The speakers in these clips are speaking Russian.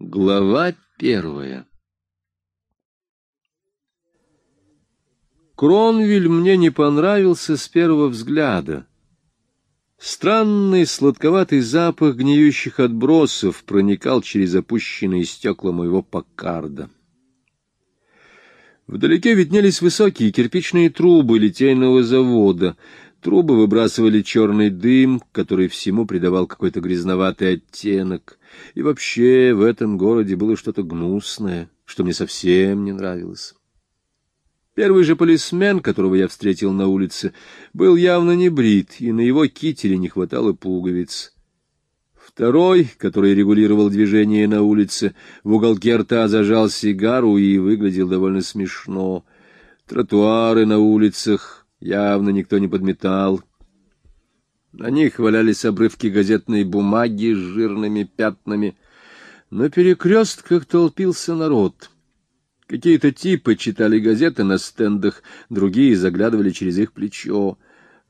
Глава первая Кронвиль мне не понравился с первого взгляда. Странный сладковатый запах гниющих отбросов проникал через опущенные стекла моего Паккарда. Вдалеке виднелись высокие кирпичные трубы литейного завода. Трубы выбрасывали черный дым, который всему придавал какой-то грязноватый оттенок. И вообще в этом городе было что-то гнусное, что мне совсем не нравилось. Первый же полисмен, которого я встретил на улице, был явно не брит, и на его кителе не хватало пуговиц. Второй, который регулировал движение на улице, в уголке рта зажал сигару и выглядел довольно смешно. Тротуары на улицах явно никто не подметал. На них валялись обрывки газетной бумаги с жирными пятнами. На перекрестках толпился народ — Какие-то типы читали газеты на стендах, другие заглядывали через их плечо.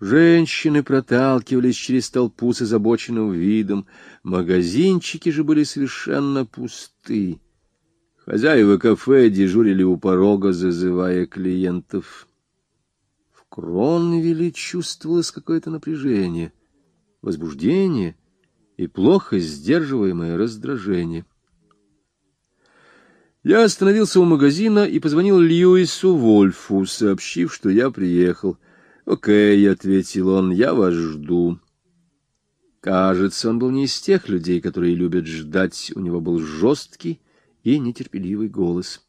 Женщины проталкивались через толпу с озабоченным видом, магазинчики же были совершенно пусты. Хозяева кафе дежурили у порога, зазывая клиентов. Кронвилле чувствовалось какое-то напряжение, возбуждение и плохо сдерживаемое раздражение. Я остановился у магазина и позвонил Льюису Вольфу, сообщив, что я приехал. «Окей», — ответил он, — «я вас жду». Кажется, он был не из тех людей, которые любят ждать. У него был жесткий и нетерпеливый голос.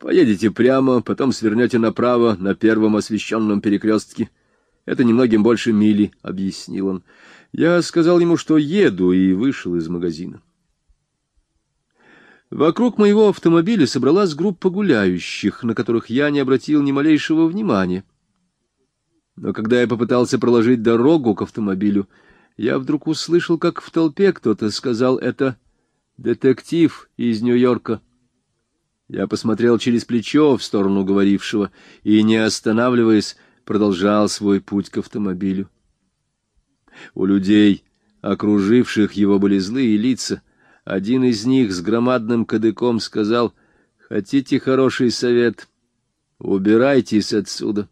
«Поедете прямо, потом свернете направо на первом освещенном перекрестке. Это немногим больше мили», — объяснил он. Я сказал ему, что еду, и вышел из магазина. Вокруг моего автомобиля собралась группа гуляющих, на которых я не обратил ни малейшего внимания. Но когда я попытался проложить дорогу к автомобилю, я вдруг услышал, как в толпе кто-то сказал «это детектив из Нью-Йорка». Я посмотрел через плечо в сторону говорившего и, не останавливаясь, продолжал свой путь к автомобилю. У людей, окруживших его, были злые лица — один из них с громадным кадыком сказал, «Хотите хороший совет? Убирайтесь отсюда».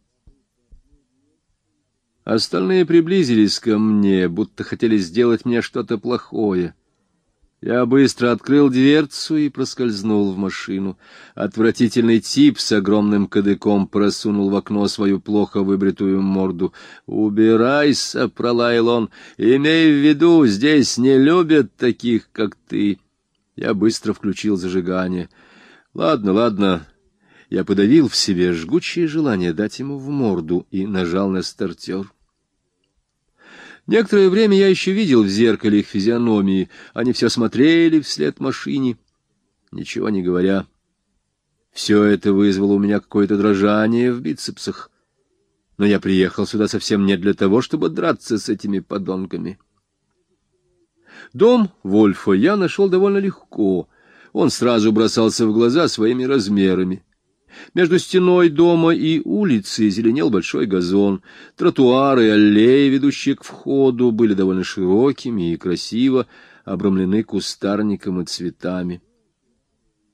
Остальные приблизились ко мне, будто хотели сделать мне что-то плохое. Я быстро открыл дверцу и проскользнул в машину. Отвратительный тип с огромным кадыком просунул в окно свою плохо выбритую морду. «Убирайся!» — пролаял он. «Имей в виду, здесь не любят таких, как ты». Я быстро включил зажигание. «Ладно, ладно». Я подавил в себе жгучее желание дать ему в морду и нажал на стартер. Некоторое время я еще видел в зеркале их физиономии. Они все смотрели вслед машине, ничего не говоря. Все это вызвало у меня какое-то дрожание в бицепсах. Но я приехал сюда совсем не для того, чтобы драться с этими подонками. Дом Вольфа я нашел довольно легко. Он сразу бросался в глаза своими размерами. Между стеной дома и улицей зеленел большой газон. Тротуары и аллеи, ведущие к входу, были довольно широкими и красиво обрамлены кустарником и цветами.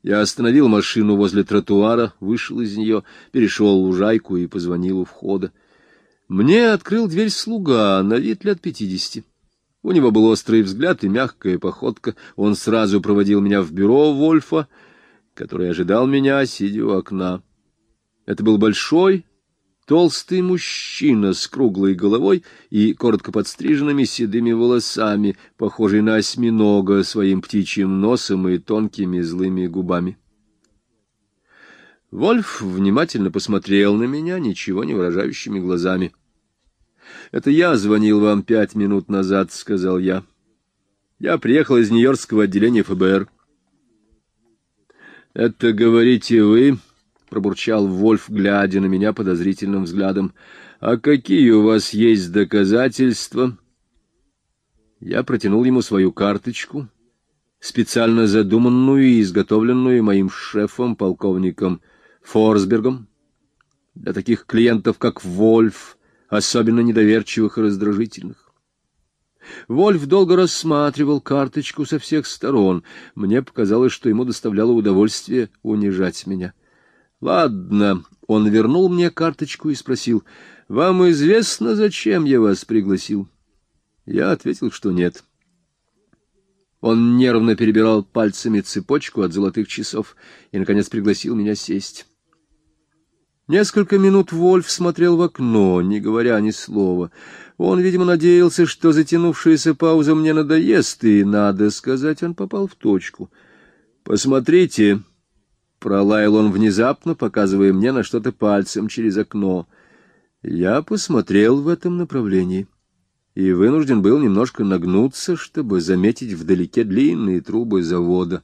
Я остановил машину возле тротуара, вышел из нее, перешел лужайку и позвонил у входа. Мне открыл дверь слуга, на вид лет пятидесяти. У него был острый взгляд и мягкая походка. Он сразу проводил меня в бюро Вольфа, который ожидал меня, сидя у окна. Это был большой, толстый мужчина с круглой головой и коротко подстриженными седыми волосами, похожий на осьминога своим птичьим носом и тонкими злыми губами. Вольф внимательно посмотрел на меня ничего не выражающими глазами. — Это я звонил вам пять минут назад, — сказал я. — Я приехал из Нью-Йоркского отделения ФБР. — Это говорите вы, — пробурчал Вольф, глядя на меня подозрительным взглядом. — А какие у вас есть доказательства? Я протянул ему свою карточку, специально задуманную и изготовленную моим шефом, полковником Форсбергом, для таких клиентов, как Вольф, особенно недоверчивых и раздражительных. Вольф долго рассматривал карточку со всех сторон. Мне показалось, что ему доставляло удовольствие унижать меня. Ладно, он вернул мне карточку и спросил, «Вам известно, зачем я вас пригласил?» Я ответил, что нет. Он нервно перебирал пальцами цепочку от золотых часов и, наконец, пригласил меня сесть. Несколько минут Вольф смотрел в окно, не говоря ни слова. Он, видимо, надеялся, что затянувшаяся пауза мне надоест, и, надо сказать, он попал в точку. «Посмотрите!» — пролаял он внезапно, показывая мне на что-то пальцем через окно. Я посмотрел в этом направлении и вынужден был немножко нагнуться, чтобы заметить вдалеке длинные трубы завода.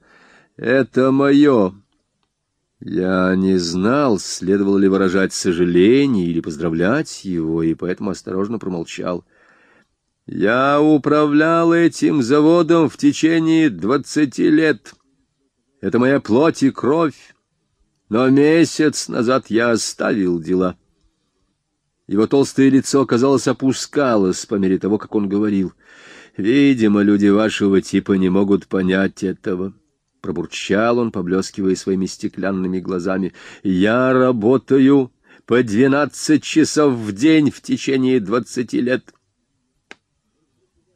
«Это мое!» Я не знал, следовало ли выражать сожаление или поздравлять его, и поэтому осторожно промолчал. Я управлял этим заводом в течение двадцати лет. Это моя плоть и кровь. Но месяц назад я оставил дела. Его толстое лицо, казалось, опускалось по мере того, как он говорил. Видимо, люди вашего типа не могут понять этого. — пробурчал он, поблескивая своими стеклянными глазами. — Я работаю по двенадцать часов в день в течение двадцати лет.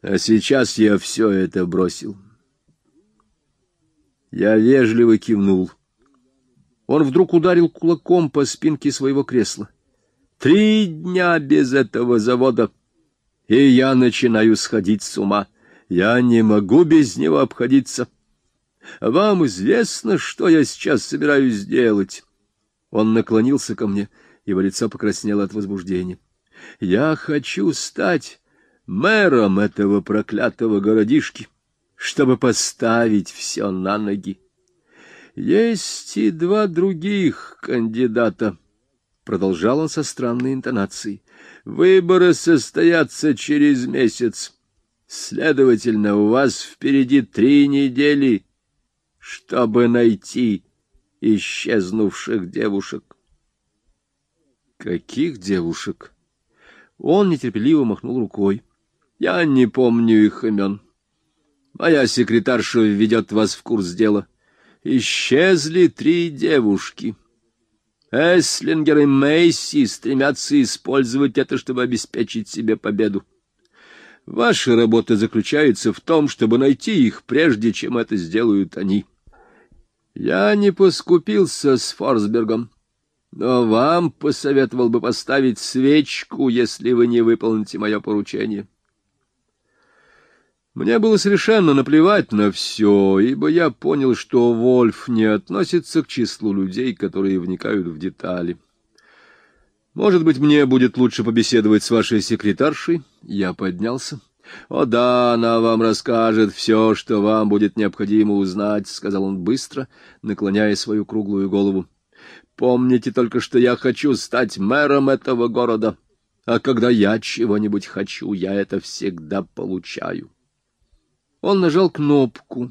А сейчас я все это бросил. Я вежливо кивнул. Он вдруг ударил кулаком по спинке своего кресла. Три дня без этого завода, и я начинаю сходить с ума. Я не могу без него обходиться. Вам известно, что я сейчас собираюсь сделать? Он наклонился ко мне, его лицо покраснело от возбуждения. Я хочу стать мэром этого проклятого городишки, чтобы поставить все на ноги. Есть и два других кандидата, — продолжал он со странной интонацией. Выборы состоятся через месяц. Следовательно, у вас впереди три недели чтобы найти исчезнувших девушек. Каких девушек? Он нетерпеливо махнул рукой. Я не помню их имен. Моя секретарша введет вас в курс дела. Исчезли три девушки. Эслингер и Мейси стремятся использовать это, чтобы обеспечить себе победу. Ваша работа заключается в том, чтобы найти их, прежде чем это сделают они. — я не поскупился с Форсбергом, но вам посоветовал бы поставить свечку, если вы не выполните мое поручение. Мне было совершенно наплевать на все, ибо я понял, что Вольф не относится к числу людей, которые вникают в детали. Может быть, мне будет лучше побеседовать с вашей секретаршей? Я поднялся. — О да, она вам расскажет все, что вам будет необходимо узнать, — сказал он быстро, наклоняя свою круглую голову. — Помните только, что я хочу стать мэром этого города, а когда я чего-нибудь хочу, я это всегда получаю. Он нажал кнопку,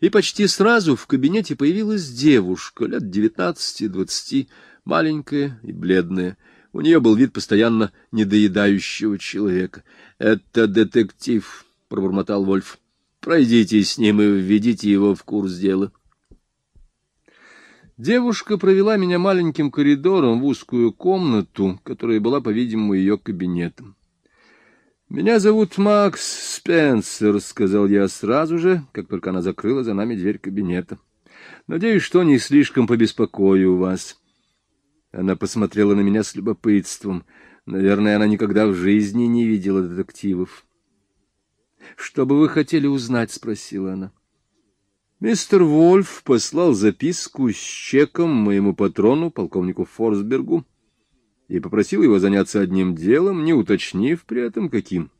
и почти сразу в кабинете появилась девушка лет девятнадцати-двадцати, маленькая и бледная, — у нее был вид постоянно недоедающего человека. — Это детектив, — пробормотал Вольф. — Пройдите с ним и введите его в курс дела. Девушка провела меня маленьким коридором в узкую комнату, которая была, по-видимому, ее кабинетом. — Меня зовут Макс Спенсер, — сказал я сразу же, как только она закрыла за нами дверь кабинета. — Надеюсь, что не слишком побеспокою вас. — она посмотрела на меня с любопытством. Наверное, она никогда в жизни не видела детективов. — Что бы вы хотели узнать? — спросила она. Мистер Вольф послал записку с чеком моему патрону, полковнику Форсбергу, и попросил его заняться одним делом, не уточнив при этом каким.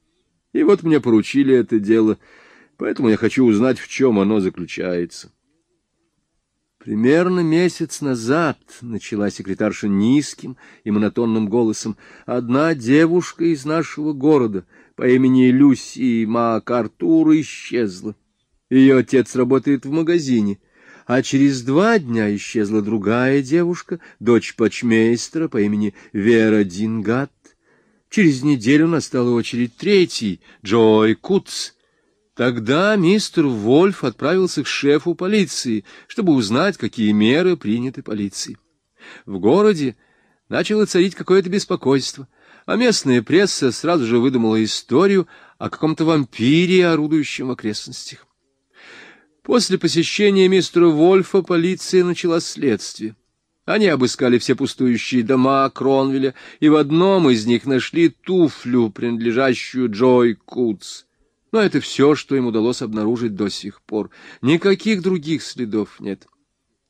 И вот мне поручили это дело, поэтому я хочу узнать, в чем оно заключается. — Примерно месяц назад, — начала секретарша низким и монотонным голосом, — одна девушка из нашего города по имени Люси МакАртур исчезла. Ее отец работает в магазине, а через два дня исчезла другая девушка, дочь почмейстера по имени Вера Дингат. Через неделю настала очередь третий, Джой Кутс. Тогда мистер Вольф отправился к шефу полиции, чтобы узнать, какие меры приняты полицией. В городе начало царить какое-то беспокойство, а местная пресса сразу же выдумала историю о каком-то вампире, орудующем в окрестностях. После посещения мистера Вольфа полиция начала следствие. Они обыскали все пустующие дома Кронвеля, и в одном из них нашли туфлю, принадлежащую Джой Кутс. Но это все, что им удалось обнаружить до сих пор. Никаких других следов нет.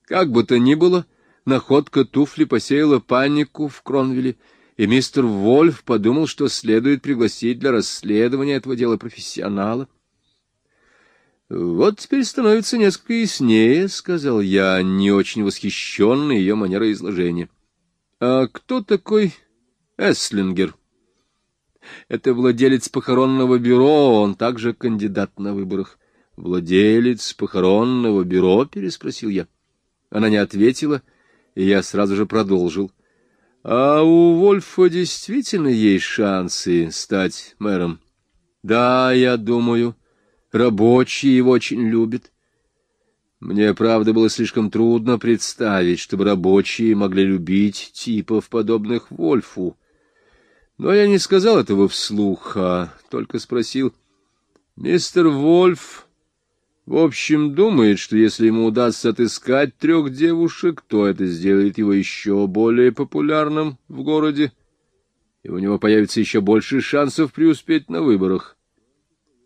Как бы то ни было, находка туфли посеяла панику в Кронвилле, и мистер Вольф подумал, что следует пригласить для расследования этого дела профессионала. «Вот теперь становится несколько яснее», — сказал я, не очень восхищенный ее манерой изложения. «А кто такой Эслингер?» «Это владелец похоронного бюро, он также кандидат на выборах». «Владелец похоронного бюро?» — переспросил я. Она не ответила, и я сразу же продолжил. «А у Вольфа действительно есть шансы стать мэром?» «Да, я думаю». Рабочие его очень любят. Мне, правда, было слишком трудно представить, чтобы рабочие могли любить типов, подобных Вольфу. Но я не сказал этого вслух, а только спросил. Мистер Вольф, в общем, думает, что если ему удастся отыскать трех девушек, то это сделает его еще более популярным в городе, и у него появится еще больше шансов преуспеть на выборах.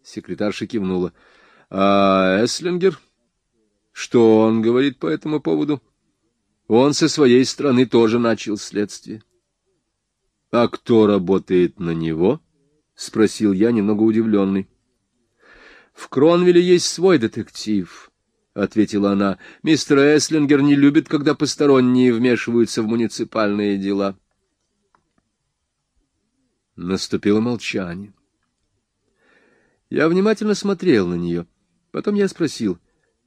Секретарша кивнула. — А Эслингер? Что он говорит по этому поводу? Он со своей стороны тоже начал следствие. — А кто работает на него? — спросил я, немного удивленный. — В Кронвилле есть свой детектив, — ответила она. — Мистер Эслингер не любит, когда посторонние вмешиваются в муниципальные дела. Наступило молчание. Я внимательно смотрел на нее. Потом я спросил,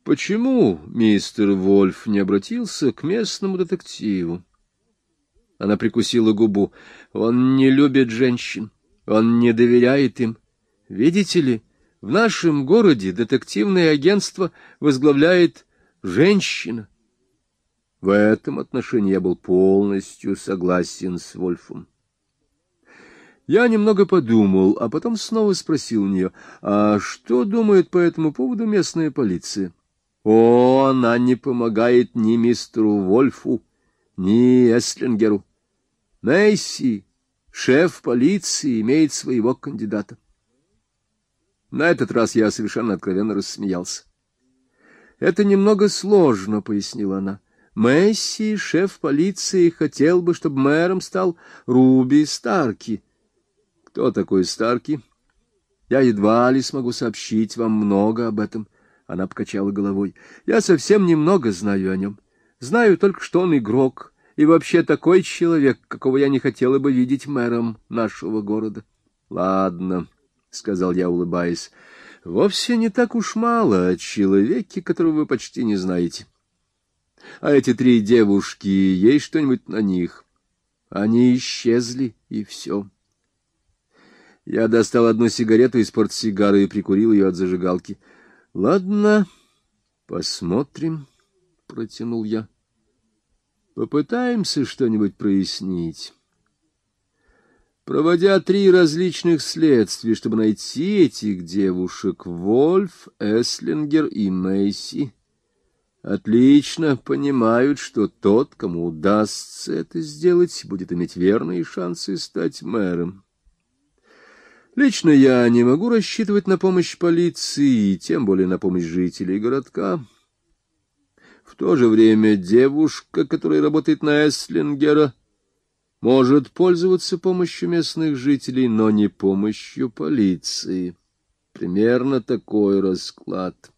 почему мистер Вольф не обратился к местному детективу? Она прикусила губу. Он не любит женщин, он не доверяет им. Видите ли, в нашем городе детективное агентство возглавляет женщина. В этом отношении я был полностью согласен с Вольфом. Я немного подумал, а потом снова спросил у нее, а что думает по этому поводу местная полиция? О, она не помогает ни мистеру Вольфу, ни Эслингеру. Нейси, шеф полиции, имеет своего кандидата. На этот раз я совершенно откровенно рассмеялся. «Это немного сложно», — пояснила она. «Месси, шеф полиции, хотел бы, чтобы мэром стал Руби Старки». Кто такой Старки? Я едва ли смогу сообщить вам много об этом. Она покачала головой. Я совсем немного знаю о нем. Знаю только, что он игрок, и вообще такой человек, какого я не хотела бы видеть мэром нашего города. — Ладно, — сказал я, улыбаясь, — вовсе не так уж мало о человеке, которого вы почти не знаете. А эти три девушки, есть что-нибудь на них? Они исчезли, и все. Я достал одну сигарету из портсигары и прикурил ее от зажигалки. — Ладно, посмотрим, — протянул я. — Попытаемся что-нибудь прояснить. Проводя три различных следствия, чтобы найти этих девушек, Вольф, Эслингер и Мейси, отлично понимают, что тот, кому удастся это сделать, будет иметь верные шансы стать мэром. Лично я не могу рассчитывать на помощь полиции, тем более на помощь жителей городка. В то же время девушка, которая работает на Эслингера, может пользоваться помощью местных жителей, но не помощью полиции. Примерно такой расклад.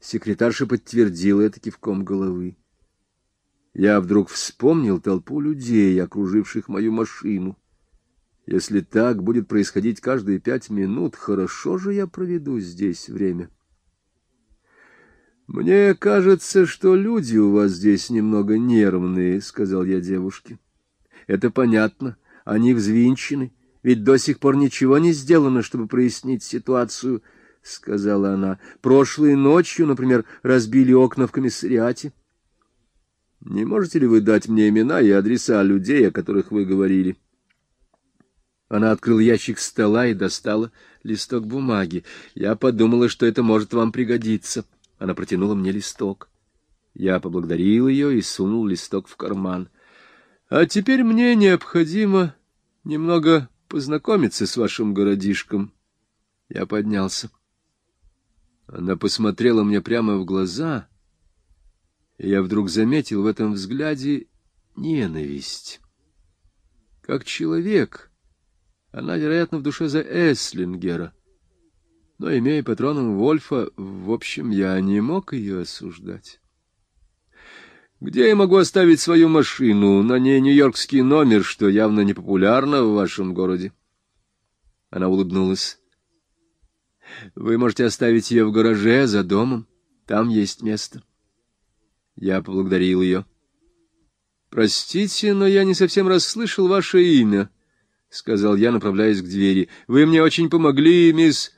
Секретарша подтвердила это кивком головы. Я вдруг вспомнил толпу людей, окруживших мою машину. Если так будет происходить каждые пять минут, хорошо же я проведу здесь время. Мне кажется, что люди у вас здесь немного нервные, сказал я девушке. Это понятно. Они взвинчены, ведь до сих пор ничего не сделано, чтобы прояснить ситуацию, — сказала она. Прошлой ночью, например, разбили окна в комиссариате. Не можете ли вы дать мне имена и адреса людей, о которых вы говорили? Она открыла ящик стола и достала листок бумаги. Я подумала, что это может вам пригодиться. Она протянула мне листок. Я поблагодарил ее и сунул листок в карман. А теперь мне необходимо немного познакомиться с вашим городишком. Я поднялся. Она посмотрела мне прямо в глаза, и я вдруг заметил в этом взгляде ненависть. Как человек, она, вероятно, в душе за Эслингера. Но, имея патроном Вольфа, в общем, я не мог ее осуждать. Где я могу оставить свою машину? На ней нью-йоркский номер, что явно не популярно в вашем городе. Она улыбнулась. Вы можете оставить ее в гараже за домом. Там есть место. Я поблагодарил ее. Простите, но я не совсем расслышал ваше имя, сказал я, направляясь к двери. Вы мне очень помогли, мисс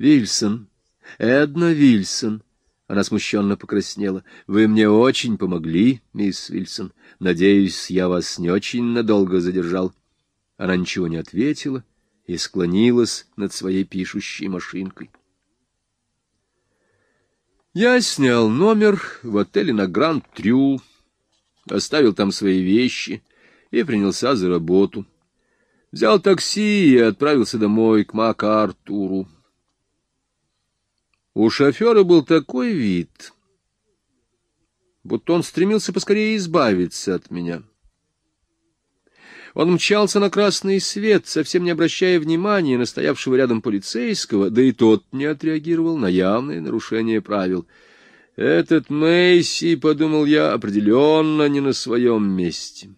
Вильсон. Эдна Вильсон. Она смущенно покраснела. Вы мне очень помогли, мисс Вильсон. Надеюсь, я вас не очень надолго задержал. Она ничего не ответила и склонилась над своей пишущей машинкой. Я снял номер в отеле на Гранд Трю, оставил там свои вещи и принялся за работу. Взял такси и отправился домой к МакАртуру. У шофера был такой вид, будто он стремился поскорее избавиться от меня. Он мчался на красный свет, совсем не обращая внимания на стоявшего рядом полицейского, да и тот не отреагировал на явное нарушение правил. Этот Мэйси, — подумал я, — определенно не на своем месте.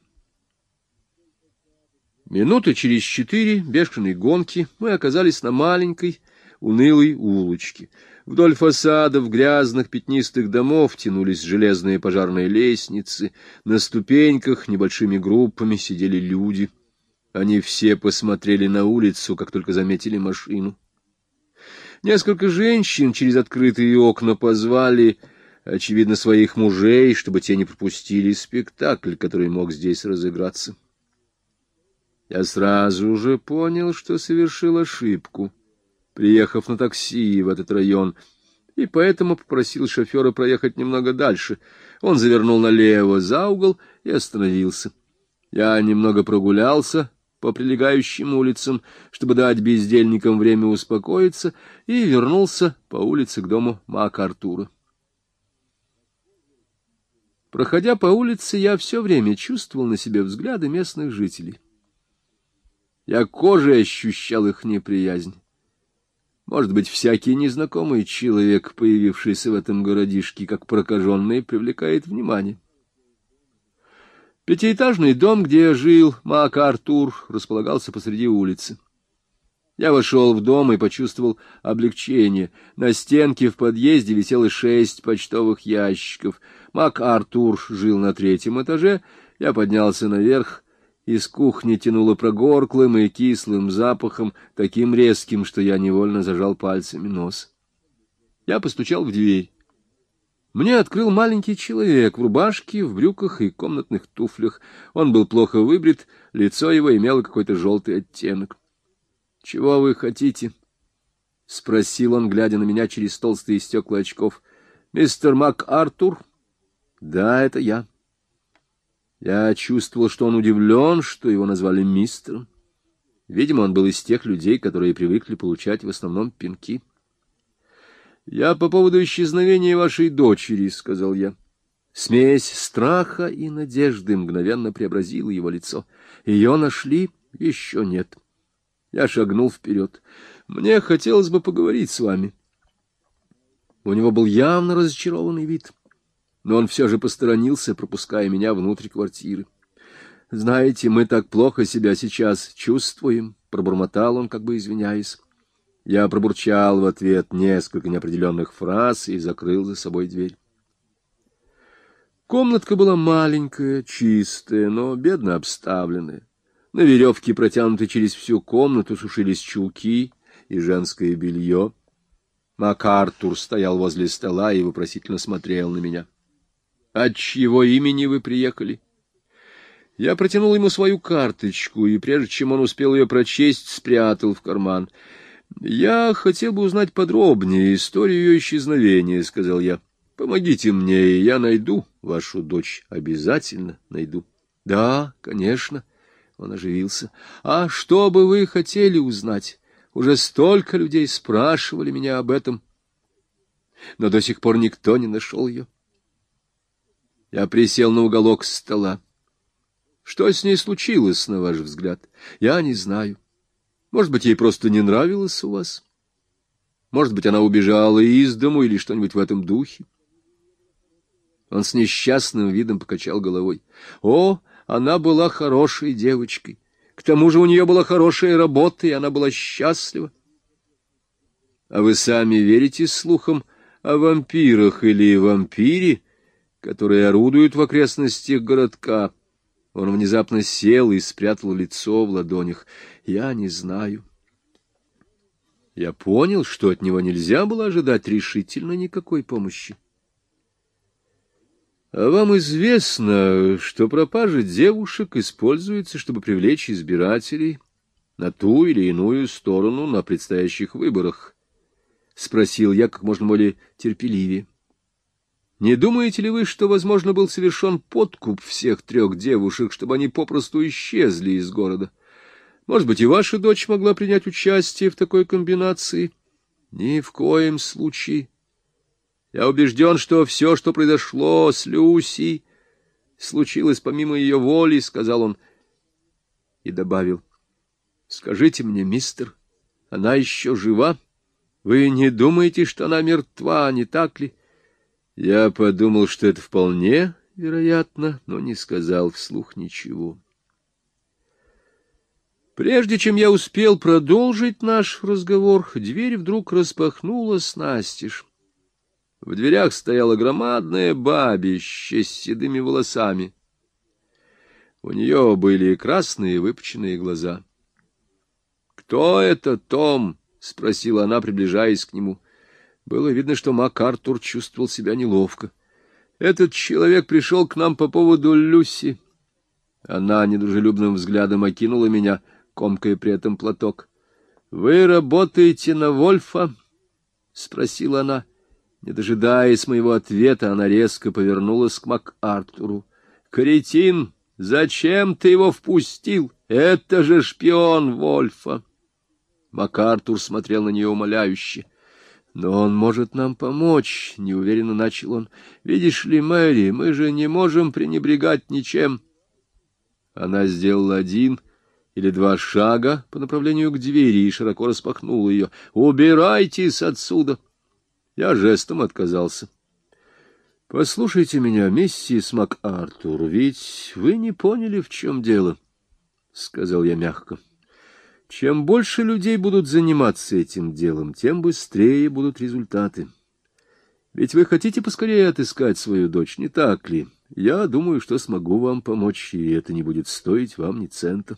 Минуты через четыре бешеной гонки мы оказались на маленькой, унылой улочке — Вдоль фасадов грязных пятнистых домов тянулись железные пожарные лестницы, на ступеньках небольшими группами сидели люди. Они все посмотрели на улицу, как только заметили машину. Несколько женщин через открытые окна позвали, очевидно, своих мужей, чтобы те не пропустили спектакль, который мог здесь разыграться. Я сразу же понял, что совершил ошибку приехав на такси в этот район, и поэтому попросил шофера проехать немного дальше. Он завернул налево за угол и остановился. Я немного прогулялся по прилегающим улицам, чтобы дать бездельникам время успокоиться, и вернулся по улице к дому МакАртура. Проходя по улице, я все время чувствовал на себе взгляды местных жителей. Я кожей ощущал их неприязнь. Может быть, всякий незнакомый человек, появившийся в этом городишке, как прокаженный, привлекает внимание. Пятиэтажный дом, где жил, МакАртур, располагался посреди улицы. Я вошел в дом и почувствовал облегчение. На стенке в подъезде висело шесть почтовых ящиков. МакАртур жил на третьем этаже. Я поднялся наверх из кухни тянуло прогорклым и кислым запахом, таким резким, что я невольно зажал пальцами нос. Я постучал в дверь. Мне открыл маленький человек в рубашке, в брюках и комнатных туфлях. Он был плохо выбрит, лицо его имело какой-то желтый оттенок. — Чего вы хотите? — спросил он, глядя на меня через толстые стекла очков. — Мистер МакАртур? — Да, это я. — я чувствовал, что он удивлен, что его назвали мистером. Видимо, он был из тех людей, которые привыкли получать в основном пинки. — Я по поводу исчезновения вашей дочери, — сказал я. Смесь страха и надежды мгновенно преобразила его лицо. Ее нашли? Еще нет. Я шагнул вперед. Мне хотелось бы поговорить с вами. У него был явно разочарованный вид. — но он все же посторонился, пропуская меня внутрь квартиры. «Знаете, мы так плохо себя сейчас чувствуем», — пробормотал он, как бы извиняясь. Я пробурчал в ответ несколько неопределенных фраз и закрыл за собой дверь. Комнатка была маленькая, чистая, но бедно обставленная. На веревке, протянутой через всю комнату, сушились чулки и женское белье. МакАртур стоял возле стола и вопросительно смотрел на меня. — От чьего имени вы приехали? Я протянул ему свою карточку, и прежде чем он успел ее прочесть, спрятал в карман. — Я хотел бы узнать подробнее историю ее исчезновения, — сказал я. — Помогите мне, и я найду вашу дочь. Обязательно найду. — Да, конечно. Он оживился. — А что бы вы хотели узнать? Уже столько людей спрашивали меня об этом. Но до сих пор никто не нашел ее. Я присел на уголок стола. Что с ней случилось, на ваш взгляд? Я не знаю. Может быть, ей просто не нравилось у вас? Может быть, она убежала из дому или что-нибудь в этом духе? Он с несчастным видом покачал головой. О, она была хорошей девочкой. К тому же у нее была хорошая работа, и она была счастлива. А вы сами верите слухам о вампирах или вампире, которые орудуют в окрестностях городка? Он внезапно сел и спрятал лицо в ладонях. Я не знаю. Я понял, что от него нельзя было ожидать решительно никакой помощи. А вам известно, что пропажа девушек используется, чтобы привлечь избирателей на ту или иную сторону на предстоящих выборах? — спросил я как можно более терпеливее. — Не думаете ли вы, что, возможно, был совершен подкуп всех трех девушек, чтобы они попросту исчезли из города? Может быть, и ваша дочь могла принять участие в такой комбинации? — Ни в коем случае. Я убежден, что все, что произошло с Люси, случилось помимо ее воли, — сказал он и добавил. — Скажите мне, мистер, она еще жива? Вы не думаете, что она мертва, не так ли? Я подумал, что это вполне вероятно, но не сказал вслух ничего. Прежде чем я успел продолжить наш разговор, дверь вдруг распахнулась настежь. В дверях стояла громадная бабища с седыми волосами. У нее были красные выпученные глаза. — Кто это, Том? — спросила она, приближаясь к нему. Было видно, что МакАртур чувствовал себя неловко. — Этот человек пришел к нам по поводу Люси. Она недружелюбным взглядом окинула меня, комкая при этом платок. — Вы работаете на Вольфа? — спросила она. — не дожидаясь моего ответа, она резко повернулась к МакАртуру. — Кретин, зачем ты его впустил? Это же шпион Вольфа! МакАртур смотрел на нее умоляюще. — Но он может нам помочь, — неуверенно начал он. — Видишь ли, Мэри, мы же не можем пренебрегать ничем. Она сделала один или два шага по направлению к двери и широко распахнула ее. — Убирайтесь отсюда! — я жестом отказался. — Послушайте меня, миссис МакАртур, ведь вы не поняли, в чем дело, — сказал я мягко. — Чем больше людей будут заниматься этим делом, тем быстрее будут результаты. Ведь вы хотите поскорее отыскать свою дочь, не так ли? Я думаю, что смогу вам помочь, и это не будет стоить вам ни цента.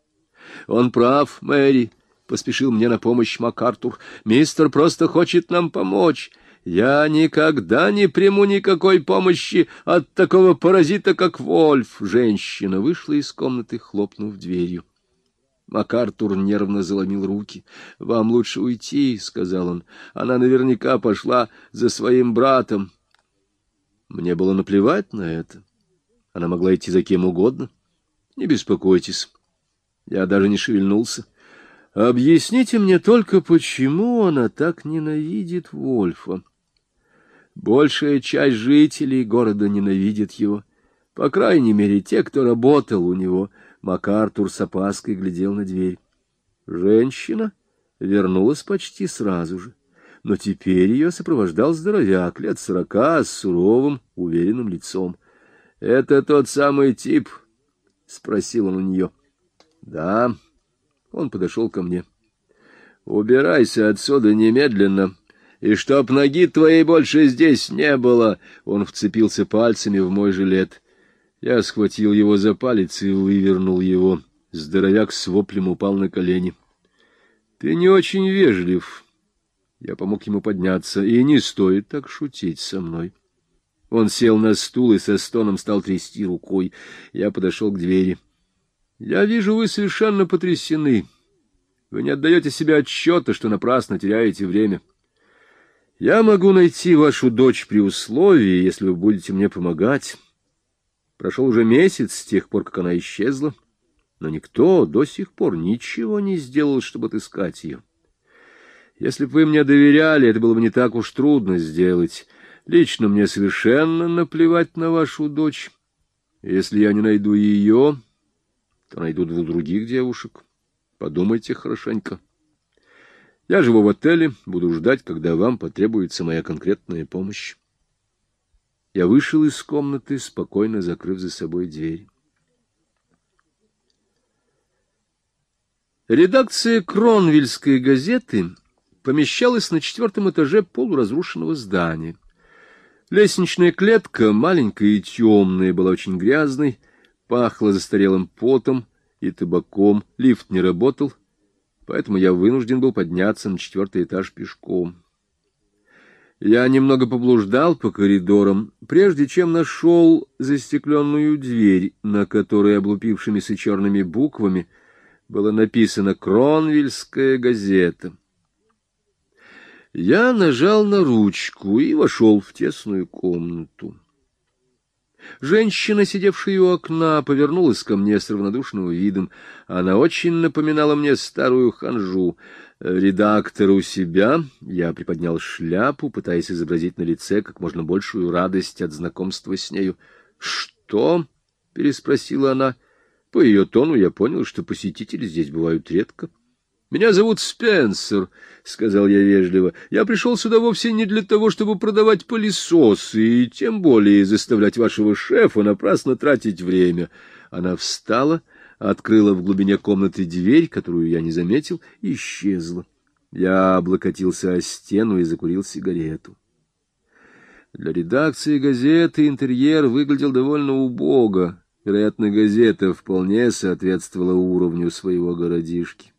— Он прав, Мэри, поспешил мне на помощь МакАртур. «Мистер просто хочет нам помочь. Я никогда не приму никакой помощи от такого паразита, как Вольф». Женщина вышла из комнаты, хлопнув дверью. МакАртур нервно заломил руки. — Вам лучше уйти, — сказал он. — Она наверняка пошла за своим братом. Мне было наплевать на это. Она могла идти за кем угодно. Не беспокойтесь. Я даже не шевельнулся. Объясните мне только, почему она так ненавидит Вольфа. Большая часть жителей города ненавидит его. По крайней мере, те, кто работал у него. МакАртур с опаской глядел на дверь. Женщина вернулась почти сразу же, но теперь ее сопровождал здоровяк лет сорока с суровым, уверенным лицом. — Это тот самый тип? — спросил он у нее. — Да. — он подошел ко мне. — Убирайся отсюда немедленно, и чтоб ноги твоей больше здесь не было! Он вцепился пальцами в мой жилет. Я схватил его за палец и вывернул его. Здоровяк с воплем упал на колени. — Ты не очень вежлив. Я помог ему подняться, и не стоит так шутить со мной. Он сел на стул и со стоном стал трясти рукой. Я подошел к двери. — Я вижу, вы совершенно потрясены. Вы не отдаете себе отчета, что напрасно теряете время. Я могу найти вашу дочь при условии, если вы будете мне помогать. Прошел уже месяц с тех пор, как она исчезла, но никто до сих пор ничего не сделал, чтобы отыскать ее. Если бы вы мне доверяли, это было бы не так уж трудно сделать. Лично мне совершенно наплевать на вашу дочь. Если я не найду ее, то найду двух других девушек. Подумайте хорошенько. Я живу в отеле, буду ждать, когда вам потребуется моя конкретная помощь. Я вышел из комнаты, спокойно закрыв за собой дверь. Редакция Кронвильской газеты помещалась на четвертом этаже полуразрушенного здания. Лестничная клетка, маленькая и темная, была очень грязной, пахла застарелым потом и табаком, лифт не работал, поэтому я вынужден был подняться на четвертый этаж пешком. Я немного поблуждал по коридорам, прежде чем нашел застекленную дверь, на которой облупившимися черными буквами было написано «Кронвильская газета». Я нажал на ручку и вошел в тесную комнату. Женщина, сидевшая у окна, повернулась ко мне с равнодушным видом. Она очень напоминала мне старую ханжу — редактор у себя, я приподнял шляпу, пытаясь изобразить на лице как можно большую радость от знакомства с нею. «Что?» — переспросила она. По ее тону я понял, что посетители здесь бывают редко. «Меня зовут Спенсер», — сказал я вежливо. «Я пришел сюда вовсе не для того, чтобы продавать пылесосы, и тем более заставлять вашего шефа напрасно тратить время». Она встала открыла в глубине комнаты дверь, которую я не заметил, и исчезла. Я облокотился о стену и закурил сигарету. Для редакции газеты интерьер выглядел довольно убого. Вероятно, газета вполне соответствовала уровню своего городишки.